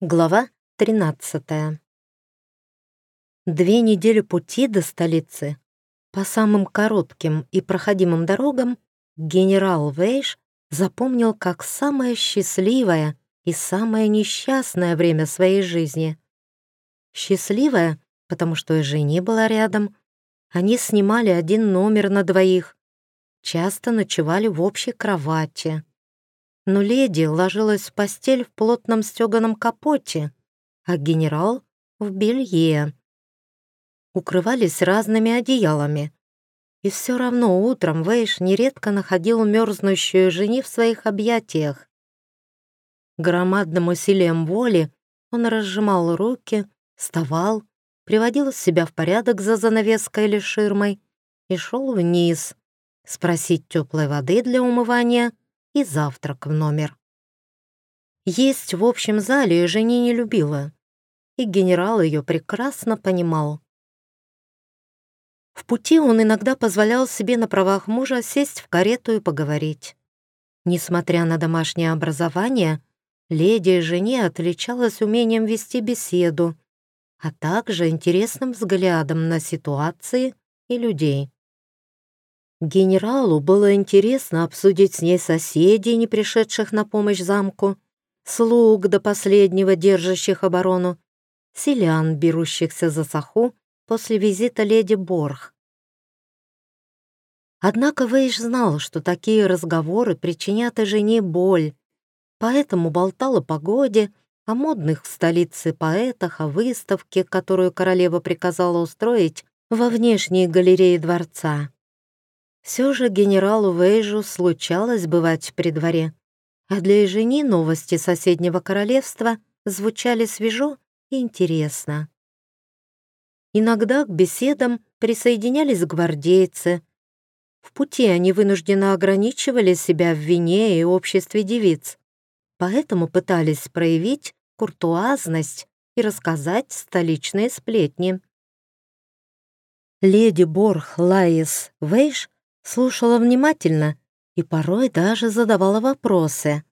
Глава 13 Две недели пути до столицы. По самым коротким и проходимым дорогам генерал Вейш запомнил как самое счастливое и самое несчастное время своей жизни. Счастливое, потому что и жени была рядом. Они снимали один номер на двоих. Часто ночевали в общей кровати но леди ложилась в постель в плотном стеганом капоте, а генерал — в белье. Укрывались разными одеялами. И все равно утром Вейш нередко находил мерзнущую жени в своих объятиях. Громадным усилием воли он разжимал руки, вставал, приводил себя в порядок за занавеской или ширмой и шел вниз, спросить теплой воды для умывания и завтрак в номер. Есть в общем зале Жени не любила, и генерал ее прекрасно понимал. В пути он иногда позволял себе на правах мужа сесть в карету и поговорить. Несмотря на домашнее образование, леди Жени отличалась умением вести беседу, а также интересным взглядом на ситуации и людей. Генералу было интересно обсудить с ней соседей, не пришедших на помощь замку, слуг до последнего держащих оборону, селян, берущихся за саху после визита леди Борх. Однако Вейш знал, что такие разговоры причинят и жене боль, поэтому болтал о погоде, о модных в столице поэтах, о выставке, которую королева приказала устроить во внешней галерее дворца. Все же генералу Вейжу случалось бывать при дворе, а для жени новости соседнего королевства звучали свежо и интересно. Иногда к беседам присоединялись гвардейцы. В пути они вынужденно ограничивали себя в вине и обществе девиц, поэтому пытались проявить куртуазность и рассказать столичные сплетни. Леди Борх Лаис Вейш слушала внимательно и порой даже задавала вопросы.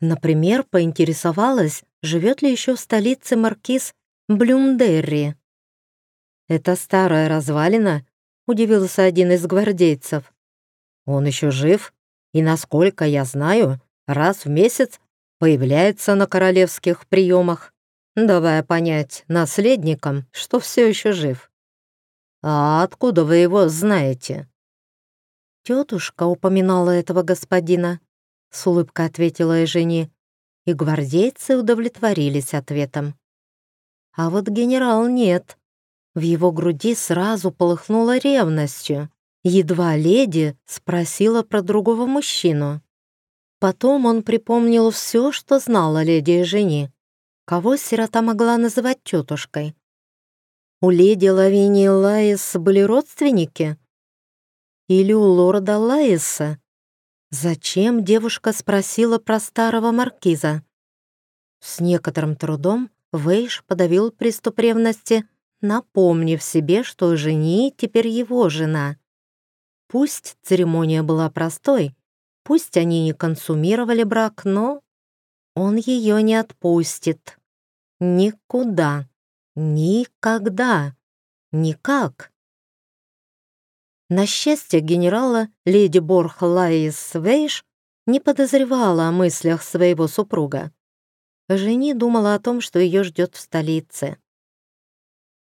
Например, поинтересовалась, живет ли еще в столице маркиз Блюмдерри. «Это старая развалина?» — удивился один из гвардейцев. «Он еще жив, и, насколько я знаю, раз в месяц появляется на королевских приемах, давая понять наследникам, что все еще жив. А откуда вы его знаете?» «Тетушка упоминала этого господина», — с улыбкой ответила Эжени, и гвардейцы удовлетворились ответом. А вот генерал нет. В его груди сразу полыхнула ревностью. Едва леди спросила про другого мужчину. Потом он припомнил все, что знала леди Эжени. Кого сирота могла называть тетушкой? У леди Лавинии Лаис были родственники? Или у лорда Лаиса? Зачем девушка спросила про старого маркиза? С некоторым трудом Вейш подавил приступ ревности, напомнив себе, что жени теперь его жена. Пусть церемония была простой, пусть они не консумировали брак, но он ее не отпустит. Никуда. Никогда. Никак. На счастье генерала, леди Борх Лаис Вейш не подозревала о мыслях своего супруга. Жени думала о том, что ее ждет в столице.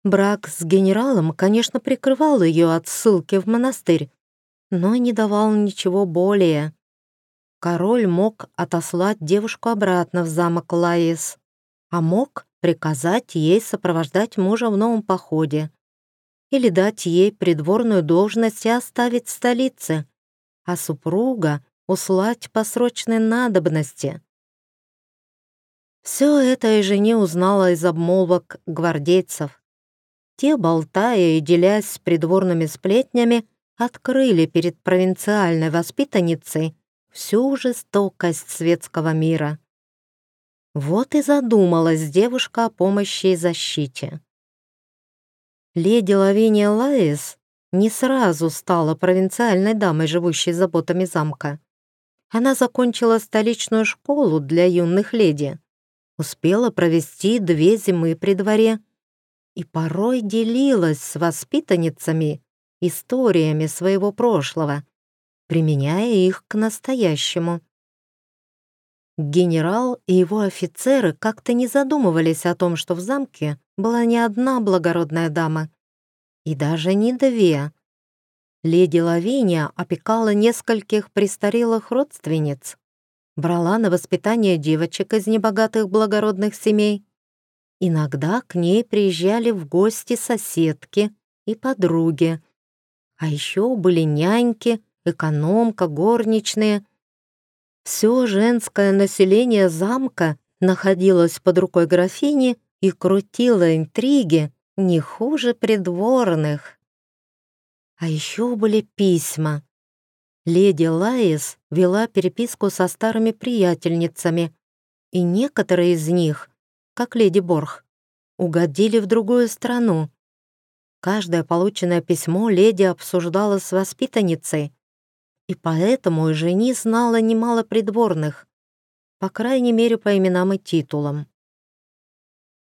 Брак с генералом, конечно, прикрывал ее от ссылки в монастырь, но не давал ничего более. Король мог отослать девушку обратно в замок Лаис, а мог приказать ей сопровождать мужа в новом походе или дать ей придворную должность и оставить в столице, а супруга услать по срочной надобности. Все это и жене узнала из обмолвок гвардейцев. Те, болтая и делясь придворными сплетнями, открыли перед провинциальной воспитанницей всю жестокость светского мира. Вот и задумалась девушка о помощи и защите. Леди Лавиния Лаис не сразу стала провинциальной дамой, живущей заботами замка. Она закончила столичную школу для юных леди, успела провести две зимы при дворе и порой делилась с воспитанницами историями своего прошлого, применяя их к настоящему. Генерал и его офицеры как-то не задумывались о том, что в замке была не одна благородная дама, и даже не две. Леди Лавиния опекала нескольких престарелых родственниц, брала на воспитание девочек из небогатых благородных семей. Иногда к ней приезжали в гости соседки и подруги. А еще были няньки, экономка, горничные. Все женское население замка находилось под рукой графини и крутило интриги не хуже придворных. А еще были письма. Леди Лаис вела переписку со старыми приятельницами, и некоторые из них, как леди Борх, угодили в другую страну. Каждое полученное письмо леди обсуждала с воспитанницей, и поэтому и жени знала немало придворных, по крайней мере, по именам и титулам.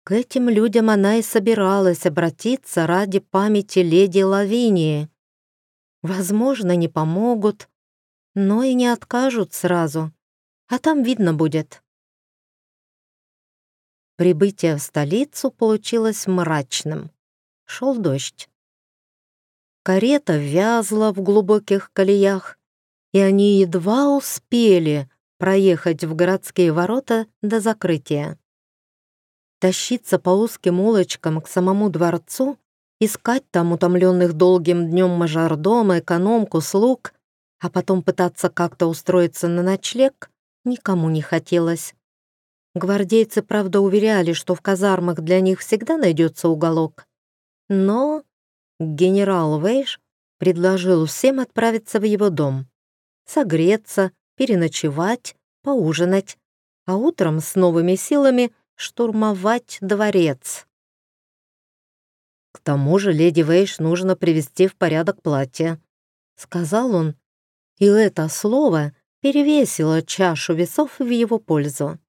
К этим людям она и собиралась обратиться ради памяти леди Лавинии. Возможно, не помогут, но и не откажут сразу, а там видно будет. Прибытие в столицу получилось мрачным. Шел дождь. Карета вязла в глубоких колеях, и они едва успели проехать в городские ворота до закрытия. Тащиться по узким улочкам к самому дворцу, искать там утомленных долгим днем мажордома, экономку, слуг, а потом пытаться как-то устроиться на ночлег никому не хотелось. Гвардейцы, правда, уверяли, что в казармах для них всегда найдется уголок. Но генерал Вейш предложил всем отправиться в его дом согреться, переночевать, поужинать, а утром с новыми силами штурмовать дворец. «К тому же леди Вейш нужно привести в порядок платье», — сказал он, и это слово перевесило чашу весов в его пользу.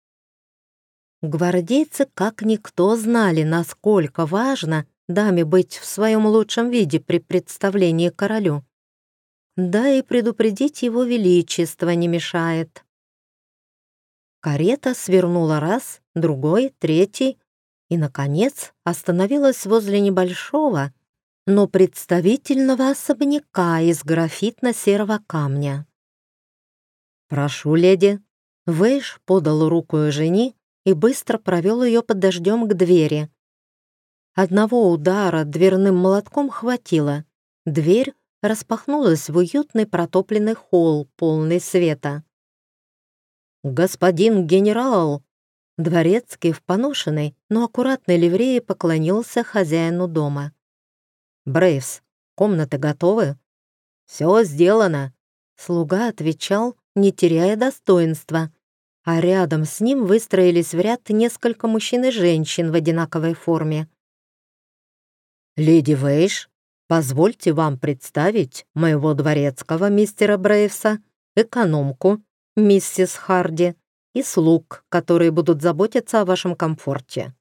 Гвардейцы как никто знали, насколько важно даме быть в своем лучшем виде при представлении королю да и предупредить его величество не мешает. Карета свернула раз, другой, третий и, наконец, остановилась возле небольшого, но представительного особняка из графитно-серого камня. «Прошу, леди». Вэйш подал руку жени и быстро провел ее под дождем к двери. Одного удара дверным молотком хватило. Дверь распахнулась в уютный протопленный холл, полный света. «Господин генерал!» Дворецкий в поношенной, но аккуратной ливрее поклонился хозяину дома. «Брейвс, комнаты готовы?» «Все сделано!» Слуга отвечал, не теряя достоинства, а рядом с ним выстроились в ряд несколько мужчин и женщин в одинаковой форме. «Леди Вейш, Позвольте вам представить моего дворецкого мистера Брейвса, экономку, миссис Харди, и слуг, которые будут заботиться о вашем комфорте».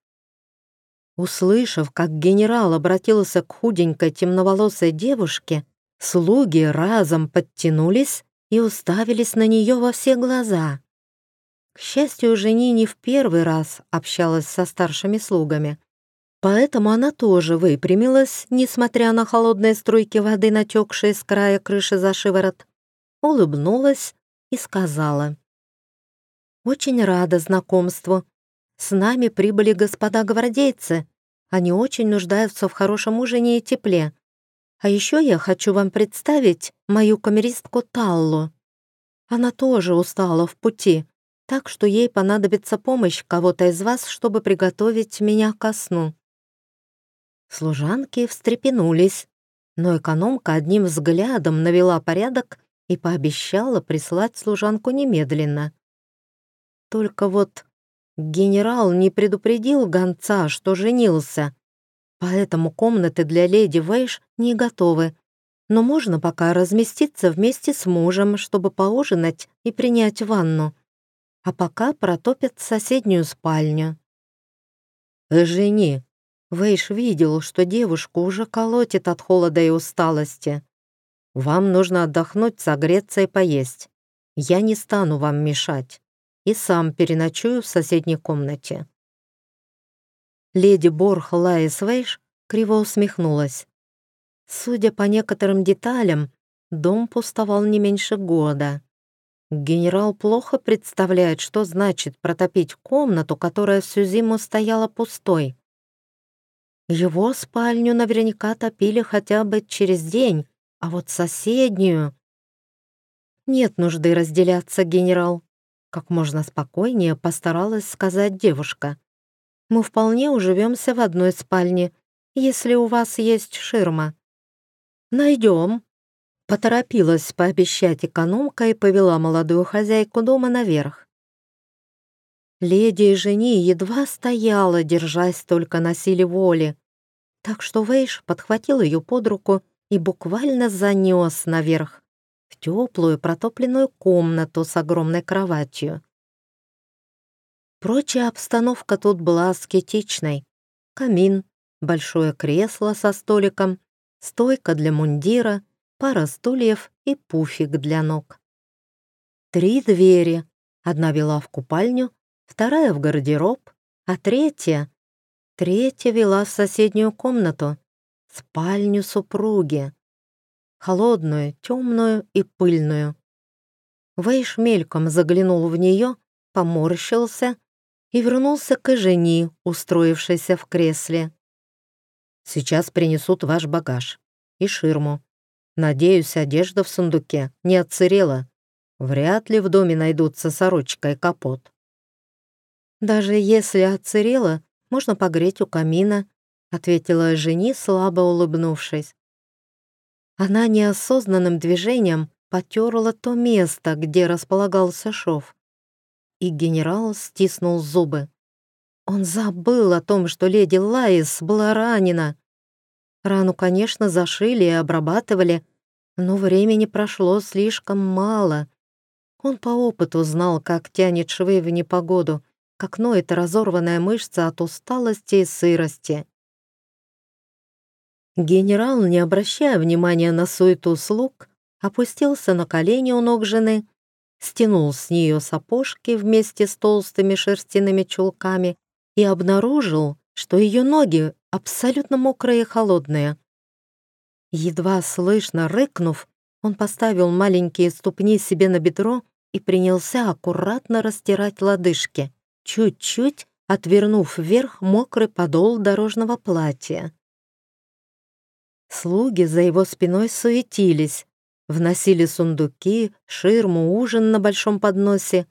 Услышав, как генерал обратился к худенькой темноволосой девушке, слуги разом подтянулись и уставились на нее во все глаза. К счастью, жени не в первый раз общалась со старшими слугами. Поэтому она тоже выпрямилась, несмотря на холодные струйки воды, натекшие с края крыши за шиворот, улыбнулась и сказала. «Очень рада знакомству. С нами прибыли господа гвардейцы. Они очень нуждаются в хорошем ужине и тепле. А еще я хочу вам представить мою камеристку Таллу. Она тоже устала в пути, так что ей понадобится помощь кого-то из вас, чтобы приготовить меня ко сну». Служанки встрепенулись, но экономка одним взглядом навела порядок и пообещала прислать служанку немедленно. Только вот генерал не предупредил гонца, что женился, поэтому комнаты для леди Вейш не готовы, но можно пока разместиться вместе с мужем, чтобы поужинать и принять ванну. а пока протопят соседнюю спальню. «Жени!» Вейш видел, что девушку уже колотит от холода и усталости. «Вам нужно отдохнуть, согреться и поесть. Я не стану вам мешать и сам переночую в соседней комнате». Леди Борх Лаис Вейш криво усмехнулась. Судя по некоторым деталям, дом пустовал не меньше года. Генерал плохо представляет, что значит протопить комнату, которая всю зиму стояла пустой. Его спальню наверняка топили хотя бы через день, а вот соседнюю... Нет нужды разделяться, генерал. Как можно спокойнее постаралась сказать девушка. Мы вполне уживемся в одной спальне, если у вас есть ширма. Найдем. Поторопилась пообещать экономка и повела молодую хозяйку дома наверх. Леди и жени едва стояла, держась только на силе воли, так что Вейш подхватил ее под руку и буквально занес наверх, в теплую протопленную комнату с огромной кроватью. Прочая обстановка тут была аскетичной. Камин, большое кресло со столиком, стойка для мундира, пара стульев и пуфик для ног. Три двери. Одна вела в купальню, вторая в гардероб, а третья Третья вела в соседнюю комнату, спальню супруги. Холодную, темную и пыльную. Вейш мельком заглянул в нее, поморщился и вернулся к жени, устроившейся в кресле. «Сейчас принесут ваш багаж и ширму. Надеюсь, одежда в сундуке не отсырела. Вряд ли в доме найдутся сорочка и капот». «Даже если отсырела, можно погреть у камина», — ответила жени, слабо улыбнувшись. Она неосознанным движением потерла то место, где располагался шов. И генерал стиснул зубы. Он забыл о том, что леди Лаис была ранена. Рану, конечно, зашили и обрабатывали, но времени прошло слишком мало. Он по опыту знал, как тянет швы в непогоду, как ноет разорванная мышца от усталости и сырости. Генерал, не обращая внимания на суету слуг, опустился на колени у ног жены, стянул с нее сапожки вместе с толстыми шерстяными чулками и обнаружил, что ее ноги абсолютно мокрые и холодные. Едва слышно рыкнув, он поставил маленькие ступни себе на бедро и принялся аккуратно растирать лодыжки чуть-чуть отвернув вверх мокрый подол дорожного платья. Слуги за его спиной суетились, вносили сундуки, ширму, ужин на большом подносе.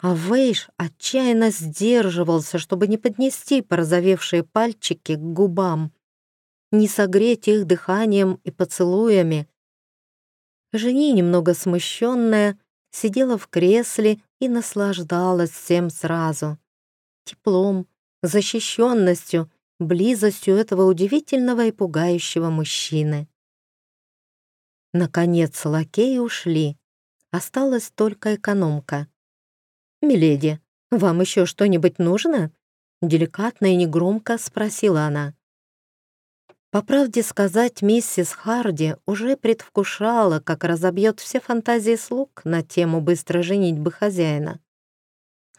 А Вейш отчаянно сдерживался, чтобы не поднести порозовевшие пальчики к губам, не согреть их дыханием и поцелуями. Жени, немного смущенная, сидела в кресле и наслаждалась всем сразу. Теплом, защищенностью, близостью этого удивительного и пугающего мужчины. Наконец лакеи ушли. Осталась только экономка. «Миледи, вам еще что-нибудь нужно?» Деликатно и негромко спросила она. По правде сказать, миссис Харди уже предвкушала, как разобьет все фантазии слуг на тему быстро женитьбы хозяина.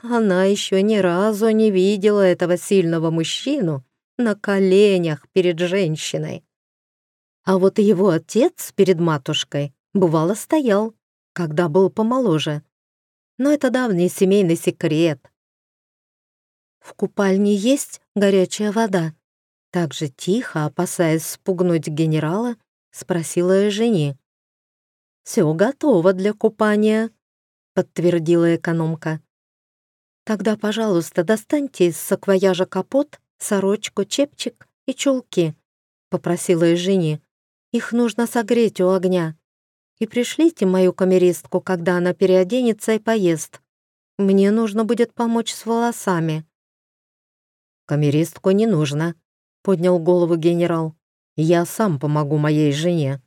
Она еще ни разу не видела этого сильного мужчину на коленях перед женщиной. А вот его отец перед матушкой бывало стоял, когда был помоложе. Но это давний семейный секрет. «В купальне есть горячая вода?» Так же тихо, опасаясь спугнуть генерала, спросила жени. «Все готово для купания», — подтвердила экономка. «Тогда, пожалуйста, достаньте из саквояжа капот, сорочку, чепчик и чулки», — попросила жени. «Их нужно согреть у огня. И пришлите мою камеристку, когда она переоденется и поест. Мне нужно будет помочь с волосами». «Камеристку не нужно», поднял голову генерал. «Я сам помогу моей жене».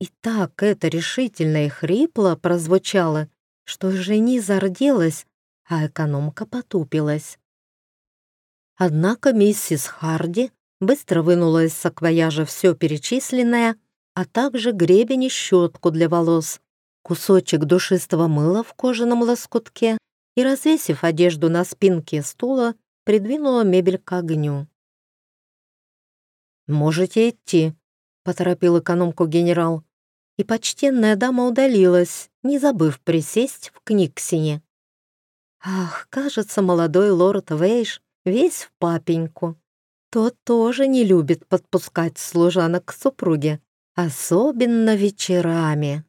И так это решительно и хрипло прозвучало, что жени зарделась, а экономка потупилась. Однако миссис Харди быстро вынула из саквояжа все перечисленное, а также гребень и щетку для волос, кусочек душистого мыла в кожаном лоскутке и, развесив одежду на спинке стула, придвинула мебель к огню. «Можете идти», — поторопил экономку генерал, и почтенная дама удалилась, не забыв присесть в книгсине. Ах, кажется, молодой лорд Вейш весь в папеньку. Тот тоже не любит подпускать служанок к супруге, особенно вечерами.